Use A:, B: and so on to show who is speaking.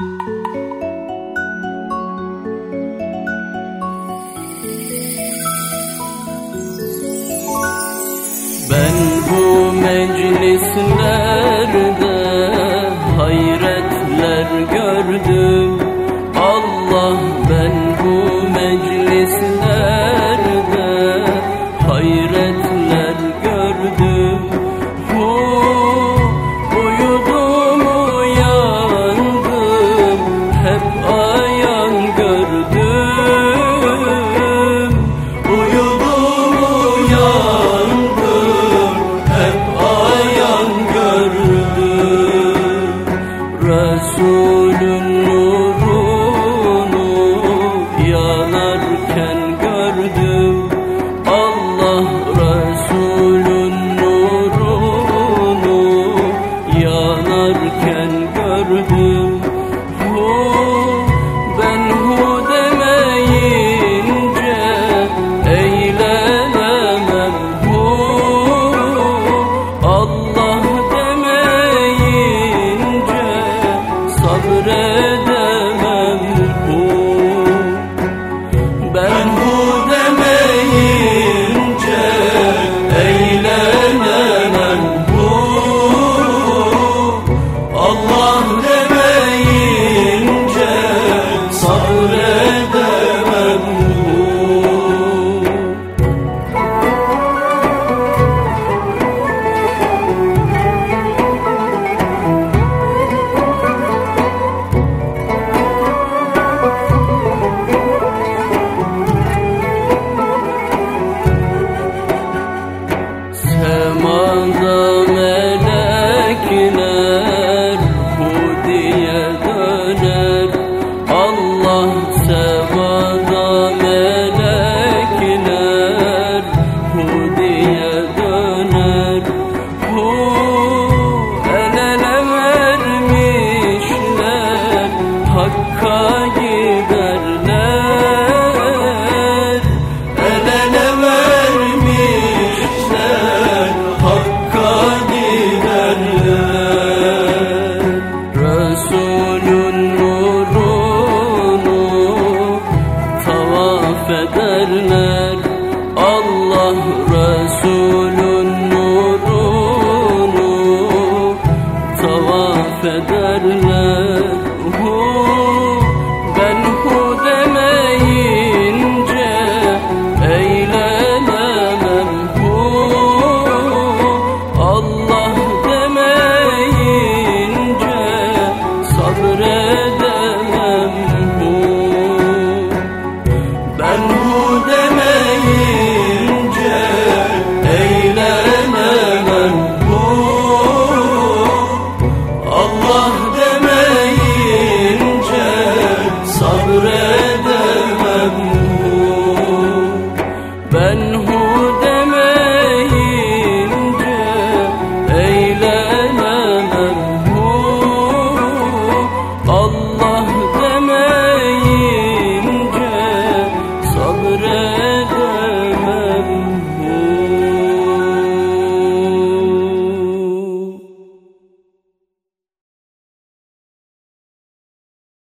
A: Ben bu meclislerde hayretler gördüm Allah Cause gönül derler Allah Resulün nurunu tavaf ederler.